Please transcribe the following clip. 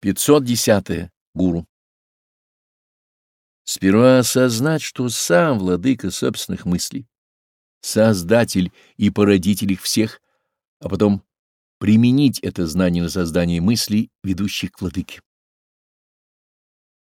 510. Гуру. Сперва осознать, что сам владыка собственных мыслей, создатель и породитель их всех, а потом применить это знание на создание мыслей, ведущих к владыке.